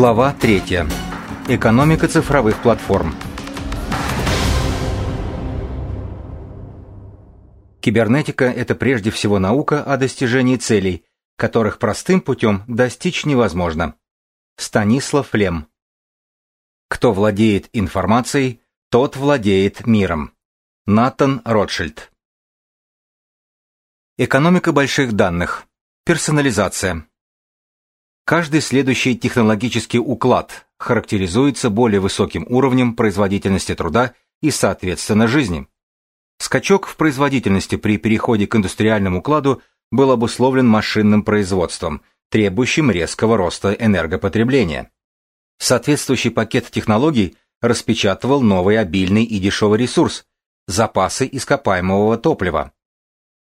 Глава 3. Экономика цифровых платформ. Кибернетика – это прежде всего наука о достижении целей, которых простым путем достичь невозможно. Станислав Лем. Кто владеет информацией, тот владеет миром. Натан Ротшильд. Экономика больших данных. Персонализация. Каждый следующий технологический уклад характеризуется более высоким уровнем производительности труда и, соответственно, жизни. Скачок в производительности при переходе к индустриальному укладу был обусловлен машинным производством, требующим резкого роста энергопотребления. Соответствующий пакет технологий распечатывал новый обильный и дешевый ресурс – запасы ископаемого топлива.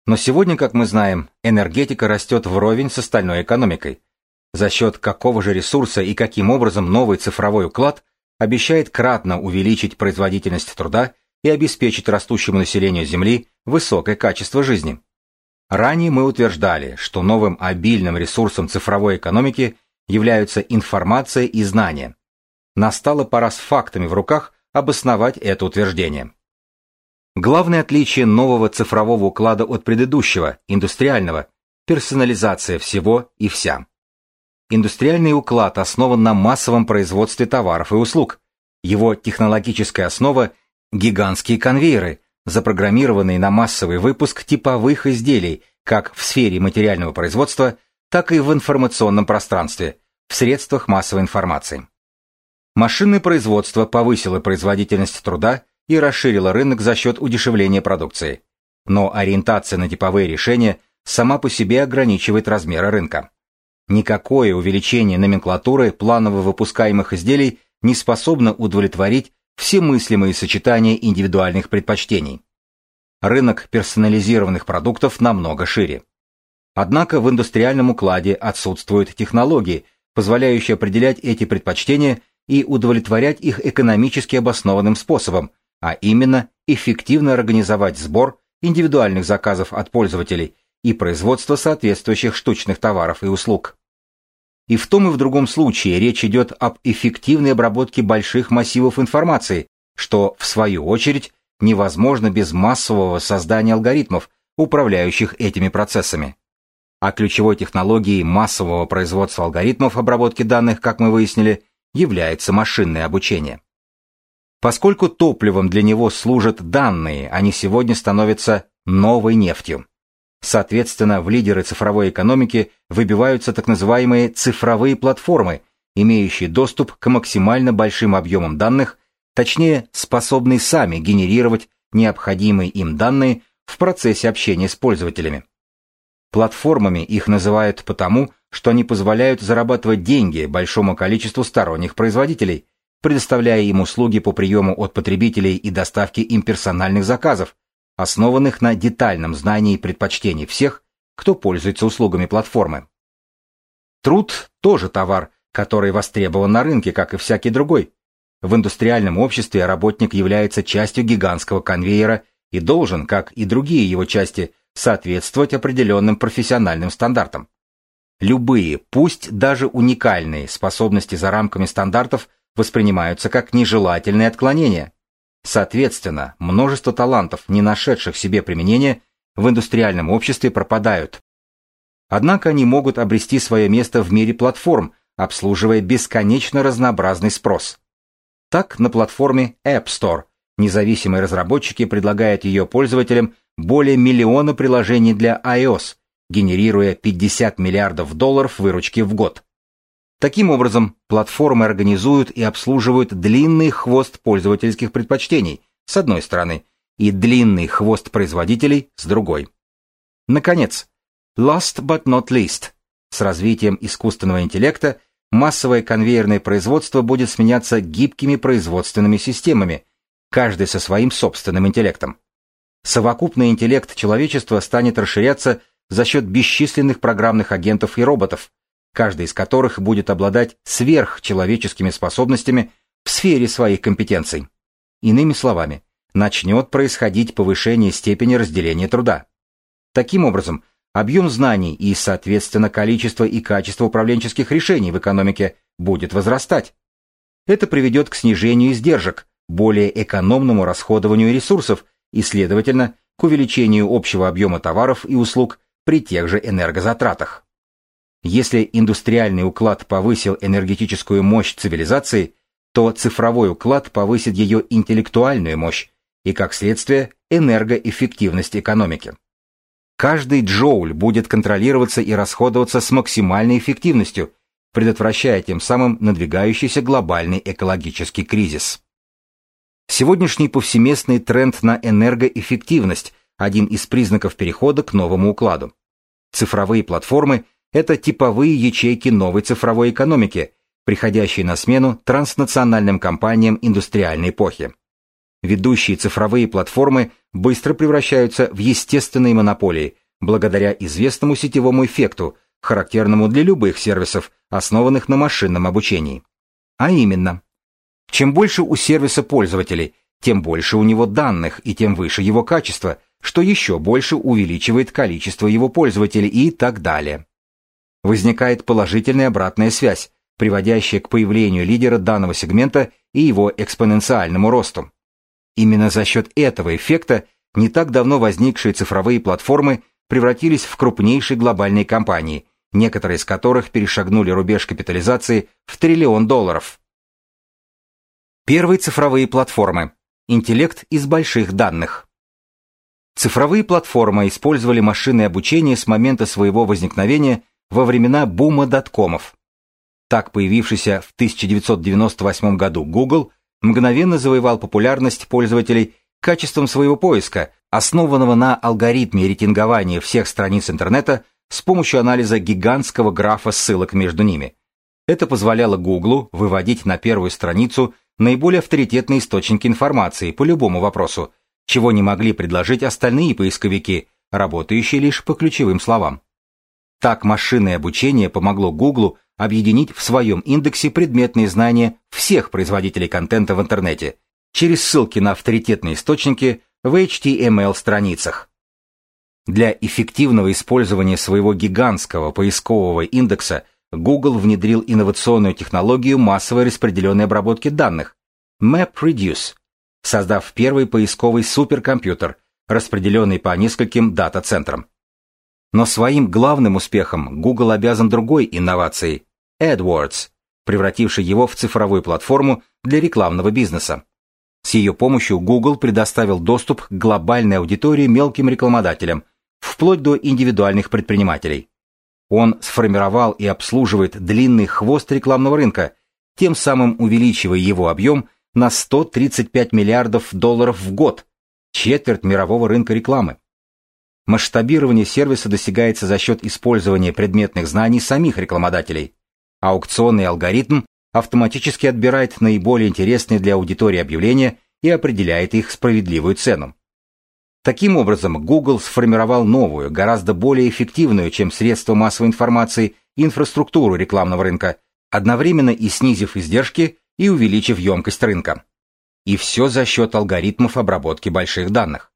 Но сегодня, как мы знаем, энергетика растет вровень с остальной экономикой – за счет какого же ресурса и каким образом новый цифровой уклад обещает кратно увеличить производительность труда и обеспечить растущему населению Земли высокое качество жизни. Ранее мы утверждали, что новым обильным ресурсом цифровой экономики являются информация и знания. Настала пора с фактами в руках обосновать это утверждение. Главное отличие нового цифрового уклада от предыдущего, индустриального – персонализация всего и вся. Индустриальный уклад основан на массовом производстве товаров и услуг. Его технологическая основа – гигантские конвейеры, запрограммированные на массовый выпуск типовых изделий как в сфере материального производства, так и в информационном пространстве, в средствах массовой информации. Машинное производство повысило производительность труда и расширило рынок за счет удешевления продукции. Но ориентация на типовые решения сама по себе ограничивает размеры рынка. Никакое увеличение номенклатуры планово выпускаемых изделий не способно удовлетворить все мыслимые сочетания индивидуальных предпочтений. Рынок персонализированных продуктов намного шире. Однако в индустриальном укладе отсутствуют технологии, позволяющие определять эти предпочтения и удовлетворять их экономически обоснованным способом, а именно эффективно организовать сбор индивидуальных заказов от пользователей и производство соответствующих штучных товаров и услуг. И в том и в другом случае речь идет об эффективной обработке больших массивов информации, что, в свою очередь, невозможно без массового создания алгоритмов, управляющих этими процессами. А ключевой технологией массового производства алгоритмов обработки данных, как мы выяснили, является машинное обучение. Поскольку топливом для него служат данные, они сегодня становятся новой нефтью. Соответственно, в лидеры цифровой экономики выбиваются так называемые цифровые платформы, имеющие доступ к максимально большим объемам данных, точнее, способные сами генерировать необходимые им данные в процессе общения с пользователями. Платформами их называют потому, что они позволяют зарабатывать деньги большому количеству сторонних производителей, предоставляя им услуги по приему от потребителей и доставке им персональных заказов, основанных на детальном знании предпочтений всех, кто пользуется услугами платформы. Труд тоже товар, который востребован на рынке, как и всякий другой. В индустриальном обществе работник является частью гигантского конвейера и должен, как и другие его части, соответствовать определенным профессиональным стандартам. Любые, пусть даже уникальные, способности за рамками стандартов воспринимаются как нежелательные отклонения. Соответственно, множество талантов, не нашедших себе применения, в индустриальном обществе пропадают. Однако они могут обрести свое место в мире платформ, обслуживая бесконечно разнообразный спрос. Так, на платформе App Store независимые разработчики предлагают ее пользователям более миллиона приложений для iOS, генерируя 50 миллиардов долларов выручки в год. Таким образом, платформы организуют и обслуживают длинный хвост пользовательских предпочтений, с одной стороны, и длинный хвост производителей, с другой. Наконец, last but not least, с развитием искусственного интеллекта массовое конвейерное производство будет сменяться гибкими производственными системами, каждый со своим собственным интеллектом. Совокупный интеллект человечества станет расширяться за счет бесчисленных программных агентов и роботов, каждый из которых будет обладать сверхчеловеческими способностями в сфере своих компетенций. Иными словами, начнет происходить повышение степени разделения труда. Таким образом, объем знаний и, соответственно, количество и качество управленческих решений в экономике будет возрастать. Это приведет к снижению издержек, более экономному расходованию ресурсов и, следовательно, к увеличению общего объема товаров и услуг при тех же энергозатратах. Если индустриальный уклад повысил энергетическую мощь цивилизации, то цифровой уклад повысит ее интеллектуальную мощь и, как следствие, энергоэффективность экономики. Каждый джоуль будет контролироваться и расходоваться с максимальной эффективностью, предотвращая тем самым надвигающийся глобальный экологический кризис. Сегодняшний повсеместный тренд на энергоэффективность – один из признаков перехода к новому укладу. Цифровые платформы – это типовые ячейки новой цифровой экономики, приходящие на смену транснациональным компаниям индустриальной эпохи. Ведущие цифровые платформы быстро превращаются в естественные монополии, благодаря известному сетевому эффекту, характерному для любых сервисов, основанных на машинном обучении. А именно, чем больше у сервиса пользователей, тем больше у него данных и тем выше его качество, что еще больше увеличивает количество его пользователей и так далее. Возникает положительная обратная связь, приводящая к появлению лидера данного сегмента и его экспоненциальному росту. Именно за счет этого эффекта не так давно возникшие цифровые платформы превратились в крупнейшие глобальные компании, некоторые из которых перешагнули рубеж капитализации в триллион долларов. Первые цифровые платформы. Интеллект из больших данных. Цифровые платформы использовали машинное обучение с момента своего возникновения во времена бума доткомов. Так появившийся в 1998 году Google мгновенно завоевал популярность пользователей качеством своего поиска, основанного на алгоритме рейтингования всех страниц интернета с помощью анализа гигантского графа ссылок между ними. Это позволяло Google выводить на первую страницу наиболее авторитетные источники информации по любому вопросу, чего не могли предложить остальные поисковики, работающие лишь по ключевым словам. Так машинное обучение помогло Google объединить в своем индексе предметные знания всех производителей контента в интернете через ссылки на авторитетные источники в HTML-страницах. Для эффективного использования своего гигантского поискового индекса Google внедрил инновационную технологию массовой распределенной обработки данных MapReduce, создав первый поисковый суперкомпьютер, распределенный по нескольким дата-центрам. Но своим главным успехом Google обязан другой инновацией AdWords, превратившей его в цифровую платформу для рекламного бизнеса. С ее помощью Google предоставил доступ к глобальной аудитории мелким рекламодателям, вплоть до индивидуальных предпринимателей. Он сформировал и обслуживает длинный хвост рекламного рынка, тем самым увеличивая его объем на 135 миллиардов долларов в год, четверть мирового рынка рекламы. Масштабирование сервиса достигается за счет использования предметных знаний самих рекламодателей. Аукционный алгоритм автоматически отбирает наиболее интересные для аудитории объявления и определяет их справедливую цену. Таким образом, Google сформировал новую, гораздо более эффективную, чем средства массовой информации, инфраструктуру рекламного рынка, одновременно и снизив издержки и увеличив емкость рынка. И все за счет алгоритмов обработки больших данных.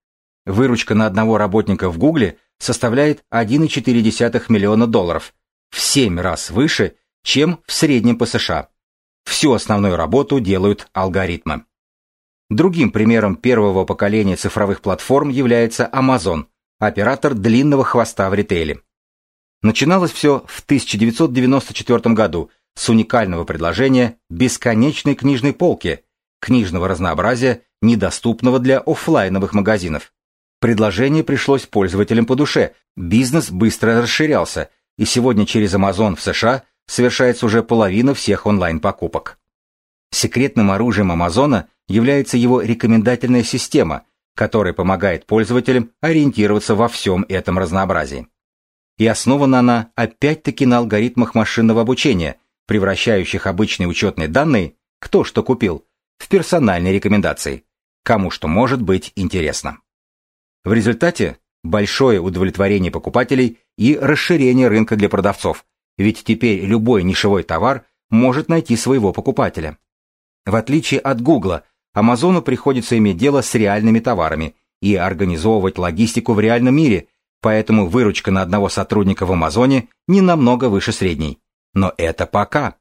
Выручка на одного работника в Google составляет 1,4 миллиона долларов, в 7 раз выше, чем в среднем по США. Всю основную работу делают алгоритмы. Другим примером первого поколения цифровых платформ является Amazon, оператор длинного хвоста в ритейле. Начиналось все в 1994 году с уникального предложения бесконечной книжной полки, книжного разнообразия, недоступного для офлайновых магазинов. Предложение пришлось пользователям по душе, бизнес быстро расширялся, и сегодня через Amazon в США совершается уже половина всех онлайн-покупок. Секретным оружием Амазона является его рекомендательная система, которая помогает пользователям ориентироваться во всем этом разнообразии. И основана она опять-таки на алгоритмах машинного обучения, превращающих обычные учетные данные, кто что купил, в персональные рекомендации, кому что может быть интересно. В результате большое удовлетворение покупателей и расширение рынка для продавцов, ведь теперь любой нишевой товар может найти своего покупателя. В отличие от Гугла, Амазону приходится иметь дело с реальными товарами и организовывать логистику в реальном мире, поэтому выручка на одного сотрудника в Амазоне не намного выше средней. Но это пока.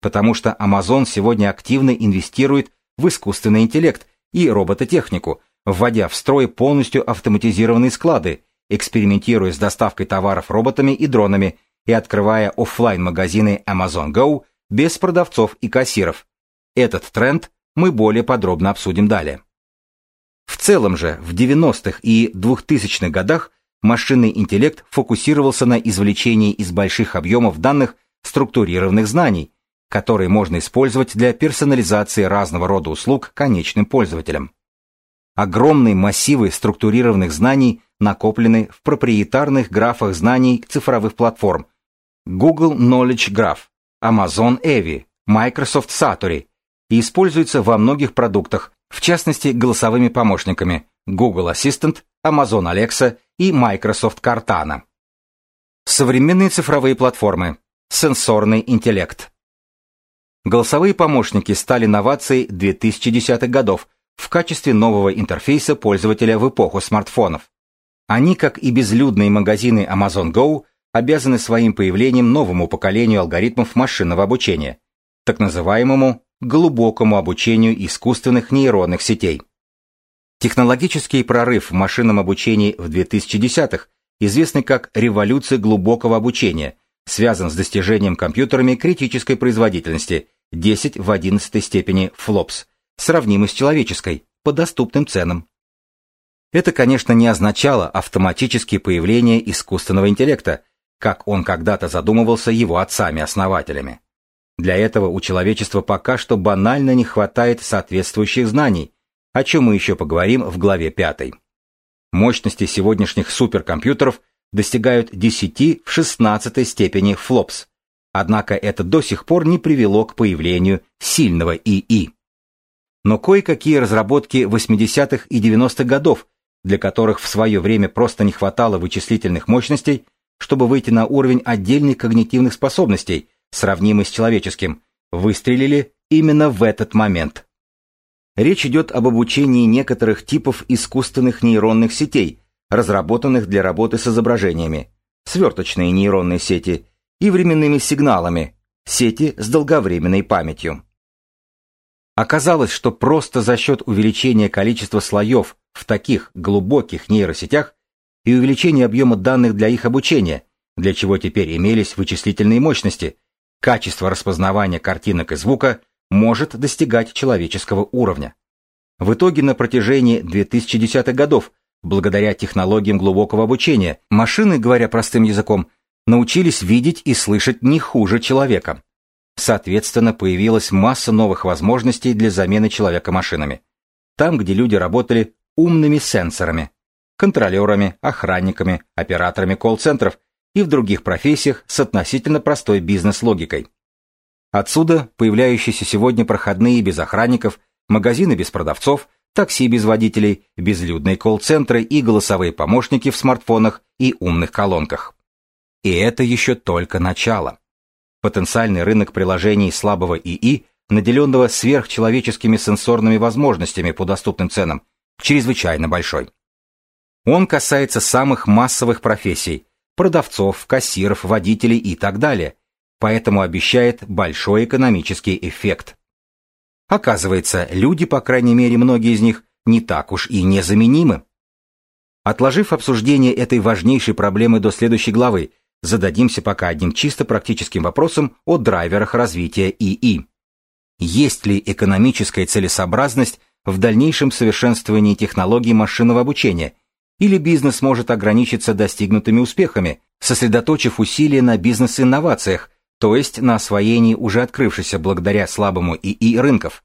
Потому что Amazon сегодня активно инвестирует в искусственный интеллект и робототехнику, вводя в строй полностью автоматизированные склады, экспериментируя с доставкой товаров роботами и дронами и открывая офлайн магазины Amazon Go без продавцов и кассиров. Этот тренд мы более подробно обсудим далее. В целом же в 90-х и 2000-х годах машинный интеллект фокусировался на извлечении из больших объемов данных структурированных знаний, которые можно использовать для персонализации разного рода услуг конечным пользователям. Огромные массивы структурированных знаний накоплены в проприетарных графах знаний цифровых платформ Google Knowledge Graph, Amazon Evi, Microsoft Satori и используются во многих продуктах, в частности голосовыми помощниками Google Assistant, Amazon Alexa и Microsoft Cortana. Современные цифровые платформы. Сенсорный интеллект. Голосовые помощники стали новацией 2010-х годов в качестве нового интерфейса пользователя в эпоху смартфонов. Они, как и безлюдные магазины Amazon Go, обязаны своим появлением новому поколению алгоритмов машинного обучения, так называемому глубокому обучению искусственных нейронных сетей. Технологический прорыв в машинном обучении в 2010-х, известный как революция глубокого обучения, связан с достижением компьютерами критической производительности 10 в 11 степени флопс, сравнимой с человеческой, по доступным ценам. Это, конечно, не означало автоматические появление искусственного интеллекта, как он когда-то задумывался его отцами-основателями. Для этого у человечества пока что банально не хватает соответствующих знаний, о чем мы еще поговорим в главе 5. Мощности сегодняшних суперкомпьютеров достигают 10 в 16 степени флопс, однако это до сих пор не привело к появлению сильного ИИ. Но кое-какие разработки 80-х и 90-х годов, для которых в свое время просто не хватало вычислительных мощностей, чтобы выйти на уровень отдельных когнитивных способностей, сравнимый с человеческим, выстрелили именно в этот момент. Речь идет об обучении некоторых типов искусственных нейронных сетей, разработанных для работы с изображениями, сверточные нейронные сети и временными сигналами, сети с долговременной памятью. Оказалось, что просто за счет увеличения количества слоев в таких глубоких нейросетях и увеличения объема данных для их обучения, для чего теперь имелись вычислительные мощности, качество распознавания картинок и звука может достигать человеческого уровня. В итоге на протяжении 2010-х годов, благодаря технологиям глубокого обучения, машины, говоря простым языком, научились видеть и слышать не хуже человека. Соответственно, появилась масса новых возможностей для замены человека машинами. Там, где люди работали умными сенсорами, контролерами, охранниками, операторами колл-центров и в других профессиях с относительно простой бизнес-логикой. Отсюда появляющиеся сегодня проходные без охранников, магазины без продавцов, такси без водителей, безлюдные колл-центры и голосовые помощники в смартфонах и умных колонках. И это еще только начало. Потенциальный рынок приложений слабого ИИ, наделенного сверхчеловеческими сенсорными возможностями по доступным ценам, чрезвычайно большой. Он касается самых массовых профессий – продавцов, кассиров, водителей и так далее, поэтому обещает большой экономический эффект. Оказывается, люди, по крайней мере многие из них, не так уж и незаменимы. Отложив обсуждение этой важнейшей проблемы до следующей главы, зададимся пока одним чисто практическим вопросом о драйверах развития ИИ. Есть ли экономическая целесообразность в дальнейшем совершенствовании технологий машинного обучения, или бизнес может ограничиться достигнутыми успехами, сосредоточив усилия на бизнес-инновациях, то есть на освоении уже открывшихся благодаря слабому ИИ рынков.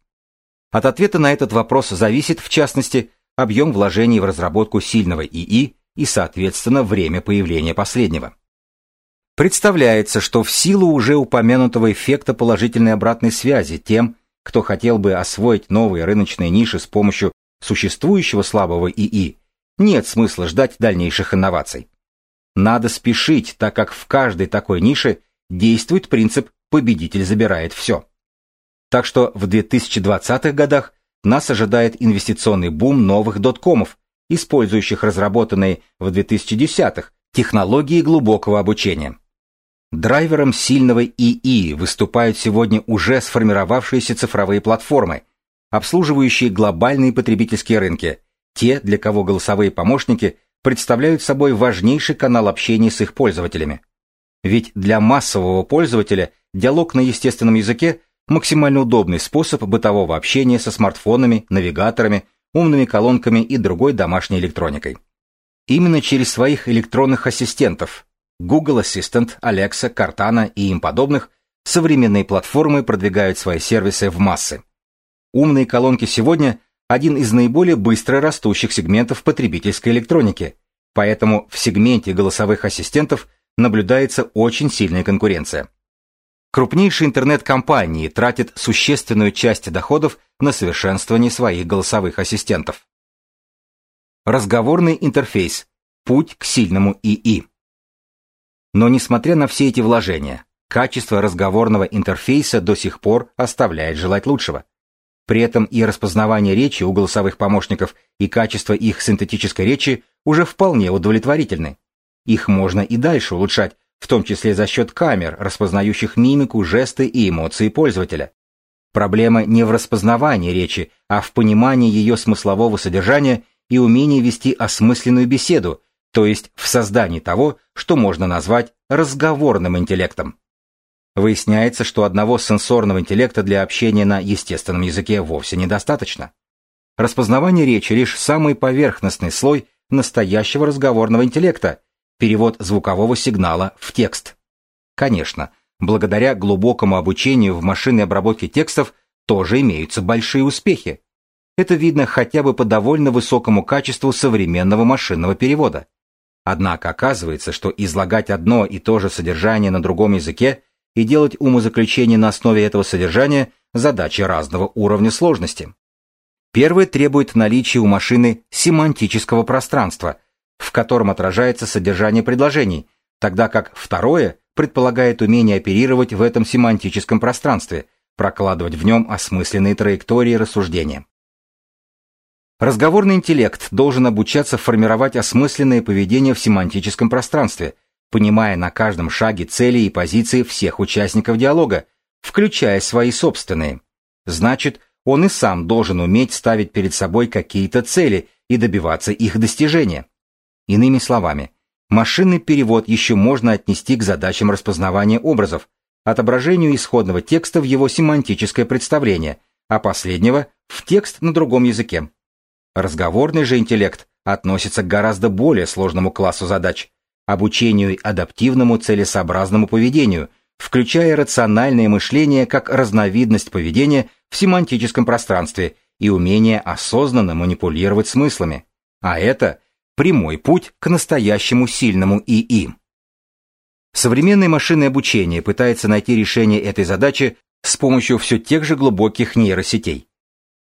От ответа на этот вопрос зависит, в частности, объем вложений в разработку сильного ИИ и, соответственно, время появления последнего. Представляется, что в силу уже упомянутого эффекта положительной обратной связи тем, кто хотел бы освоить новые рыночные ниши с помощью существующего слабого ИИ, нет смысла ждать дальнейших инноваций. Надо спешить, так как в каждой такой нише действует принцип «победитель забирает все». Так что в 2020-х годах нас ожидает инвестиционный бум новых доткомов, использующих разработанные в 2010-х Технологии глубокого обучения. Драйвером сильного ИИ выступают сегодня уже сформировавшиеся цифровые платформы, обслуживающие глобальные потребительские рынки, те, для кого голосовые помощники представляют собой важнейший канал общения с их пользователями. Ведь для массового пользователя диалог на естественном языке – максимально удобный способ бытового общения со смартфонами, навигаторами, умными колонками и другой домашней электроникой. Именно через своих электронных ассистентов Google Assistant, Alexa, Cortana и им подобных современные платформы продвигают свои сервисы в массы. Умные колонки сегодня – один из наиболее быстро растущих сегментов потребительской электроники, поэтому в сегменте голосовых ассистентов наблюдается очень сильная конкуренция. Крупнейшие интернет-компании тратят существенную часть доходов на совершенствование своих голосовых ассистентов. Разговорный интерфейс. Путь к сильному ИИ. Но несмотря на все эти вложения, качество разговорного интерфейса до сих пор оставляет желать лучшего. При этом и распознавание речи у голосовых помощников, и качество их синтетической речи уже вполне удовлетворительны. Их можно и дальше улучшать, в том числе за счет камер, распознающих мимику, жесты и эмоции пользователя. Проблема не в распознавании речи, а в понимании ее смыслового содержания и умении вести осмысленную беседу, то есть в создании того, что можно назвать разговорным интеллектом. Выясняется, что одного сенсорного интеллекта для общения на естественном языке вовсе недостаточно. Распознавание речи лишь самый поверхностный слой настоящего разговорного интеллекта, перевод звукового сигнала в текст. Конечно, благодаря глубокому обучению в машинной обработке текстов тоже имеются большие успехи. Это видно хотя бы по довольно высокому качеству современного машинного перевода. Однако оказывается, что излагать одно и то же содержание на другом языке и делать умозаключение на основе этого содержания – задачи разного уровня сложности. Первое требует наличия у машины семантического пространства, в котором отражается содержание предложений, тогда как второе предполагает умение оперировать в этом семантическом пространстве, прокладывать в нем осмысленные траектории рассуждения. Разговорный интеллект должен обучаться формировать осмысленное поведение в семантическом пространстве, понимая на каждом шаге цели и позиции всех участников диалога, включая свои собственные. Значит, он и сам должен уметь ставить перед собой какие-то цели и добиваться их достижения. Иными словами, машинный перевод еще можно отнести к задачам распознавания образов, отображению исходного текста в его семантическое представление, а последнего – в текст на другом языке. Разговорный же интеллект относится к гораздо более сложному классу задач – обучению адаптивному целесообразному поведению, включая рациональное мышление как разновидность поведения в семантическом пространстве и умение осознанно манипулировать смыслами. А это прямой путь к настоящему сильному ИИ. Современное машинное обучение пытается найти решение этой задачи с помощью все тех же глубоких нейросетей.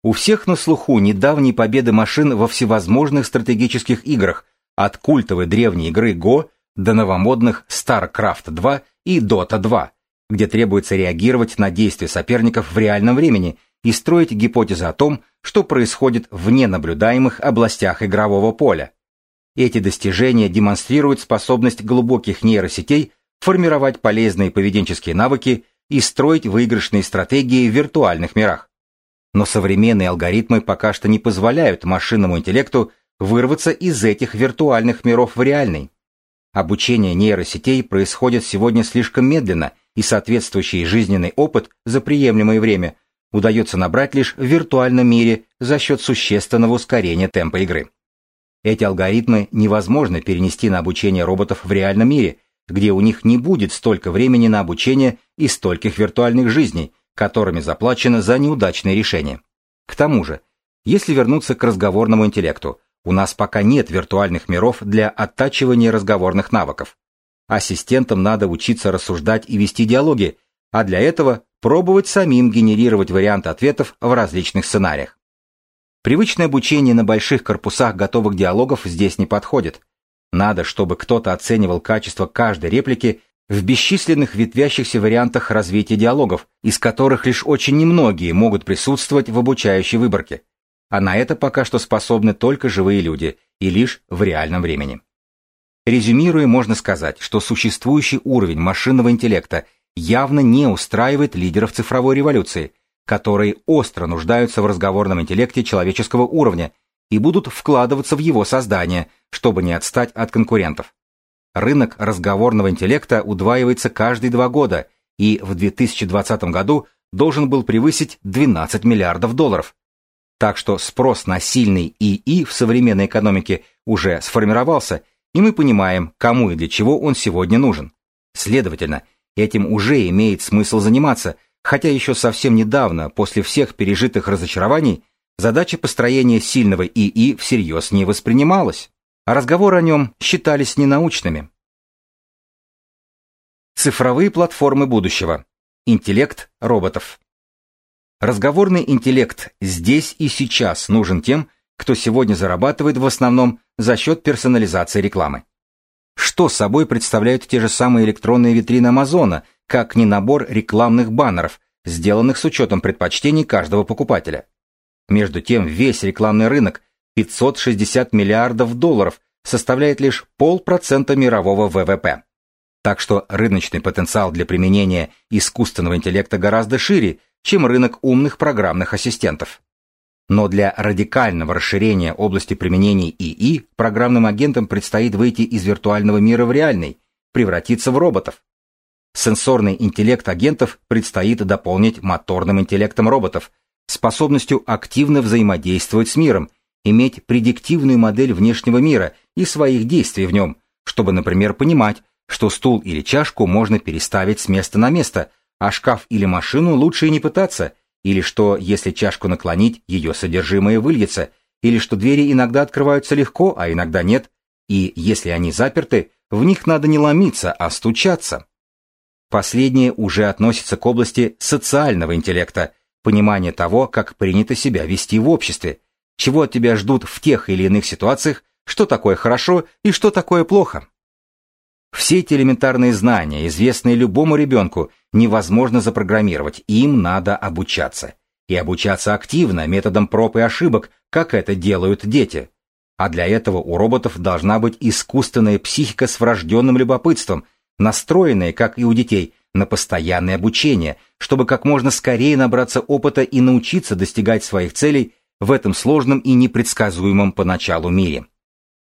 У всех на слуху недавние победы машин во всевозможных стратегических играх, от культовой древней игры Go до новомодных StarCraft 2 и Dota 2, где требуется реагировать на действия соперников в реальном времени и строить гипотезы о том, что происходит в ненаблюдаемых областях игрового поля. Эти достижения демонстрируют способность глубоких нейросетей формировать полезные поведенческие навыки и строить выигрышные стратегии в виртуальных мирах. Но современные алгоритмы пока что не позволяют машинному интеллекту вырваться из этих виртуальных миров в реальный. Обучение нейросетей происходит сегодня слишком медленно, и соответствующий жизненный опыт за приемлемое время удается набрать лишь в виртуальном мире за счет существенного ускорения темпа игры. Эти алгоритмы невозможно перенести на обучение роботов в реальном мире, где у них не будет столько времени на обучение и стольких виртуальных жизней, которыми заплачено за неудачные решения. К тому же, если вернуться к разговорному интеллекту, у нас пока нет виртуальных миров для оттачивания разговорных навыков. Ассистентам надо учиться рассуждать и вести диалоги, а для этого пробовать самим генерировать варианты ответов в различных сценариях. Привычное обучение на больших корпусах готовых диалогов здесь не подходит. Надо, чтобы кто-то оценивал качество каждой реплики в бесчисленных ветвящихся вариантах развития диалогов, из которых лишь очень немногие могут присутствовать в обучающей выборке. А на это пока что способны только живые люди, и лишь в реальном времени. Резюмируя, можно сказать, что существующий уровень машинного интеллекта явно не устраивает лидеров цифровой революции, которые остро нуждаются в разговорном интеллекте человеческого уровня и будут вкладываться в его создание, чтобы не отстать от конкурентов. Рынок разговорного интеллекта удваивается каждые два года и в 2020 году должен был превысить 12 миллиардов долларов. Так что спрос на сильный ИИ в современной экономике уже сформировался, и мы понимаем, кому и для чего он сегодня нужен. Следовательно, этим уже имеет смысл заниматься, хотя еще совсем недавно, после всех пережитых разочарований, задача построения сильного ИИ всерьез не воспринималась, а разговоры о нем считались ненаучными. Цифровые платформы будущего. Интеллект роботов. Разговорный интеллект здесь и сейчас нужен тем, кто сегодня зарабатывает в основном за счет персонализации рекламы. Что собой представляют те же самые электронные витрины Амазона, как не набор рекламных баннеров, сделанных с учетом предпочтений каждого покупателя? Между тем, весь рекламный рынок 560 миллиардов долларов составляет лишь полпроцента мирового ВВП. Так что рыночный потенциал для применения искусственного интеллекта гораздо шире, чем рынок умных программных ассистентов. Но для радикального расширения области применений ИИ программным агентам предстоит выйти из виртуального мира в реальный, превратиться в роботов. Сенсорный интеллект агентов предстоит дополнить моторным интеллектом роботов, способностью активно взаимодействовать с миром, иметь предиктивную модель внешнего мира и своих действий в нем, чтобы, например, понимать, что стул или чашку можно переставить с места на место, а шкаф или машину лучше и не пытаться, или что, если чашку наклонить, ее содержимое выльется, или что двери иногда открываются легко, а иногда нет, и если они заперты, в них надо не ломиться, а стучаться. Последнее уже относится к области социального интеллекта, понимания того, как принято себя вести в обществе, чего от тебя ждут в тех или иных ситуациях, что такое хорошо и что такое плохо. Все эти элементарные знания, известные любому ребенку, невозможно запрограммировать, им надо обучаться. И обучаться активно, методом проб и ошибок, как это делают дети. А для этого у роботов должна быть искусственная психика с врожденным любопытством, настроенная, как и у детей, на постоянное обучение, чтобы как можно скорее набраться опыта и научиться достигать своих целей в этом сложном и непредсказуемом поначалу мире.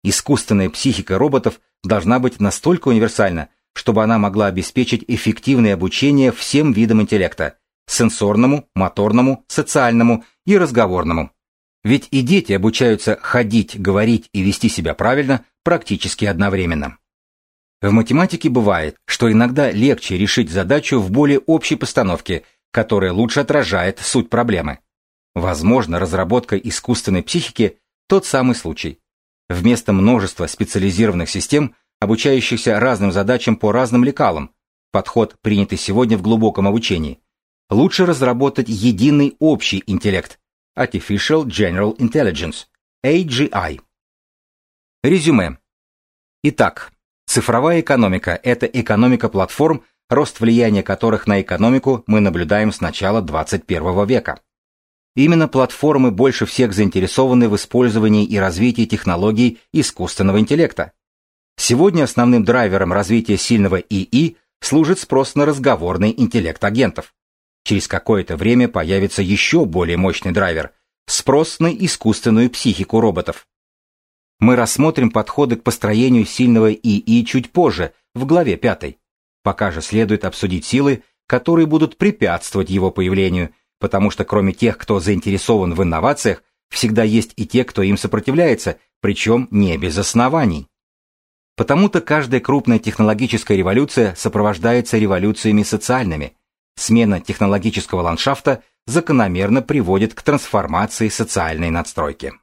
Искусственная психика роботов должна быть настолько универсальна, чтобы она могла обеспечить эффективное обучение всем видам интеллекта – сенсорному, моторному, социальному и разговорному. Ведь и дети обучаются ходить, говорить и вести себя правильно практически одновременно. В математике бывает, что иногда легче решить задачу в более общей постановке, которая лучше отражает суть проблемы. Возможно, разработка искусственной психики – тот самый случай. Вместо множества специализированных систем, обучающихся разным задачам по разным лекалам, подход, принятый сегодня в глубоком обучении, лучше разработать единый общий интеллект Artificial General Intelligence, AGI. Резюме. Итак, цифровая экономика – это экономика платформ, рост влияния которых на экономику мы наблюдаем с начала 21 века. Именно платформы больше всех заинтересованы в использовании и развитии технологий искусственного интеллекта. Сегодня основным драйвером развития сильного ИИ служит спрос на разговорный интеллект агентов. Через какое-то время появится еще более мощный драйвер – спрос на искусственную психику роботов. Мы рассмотрим подходы к построению сильного ИИ чуть позже, в главе 5. Пока же следует обсудить силы, которые будут препятствовать его появлению – потому что кроме тех, кто заинтересован в инновациях, всегда есть и те, кто им сопротивляется, причем не без оснований. Потому-то каждая крупная технологическая революция сопровождается революциями социальными. Смена технологического ландшафта закономерно приводит к трансформации социальной надстройки.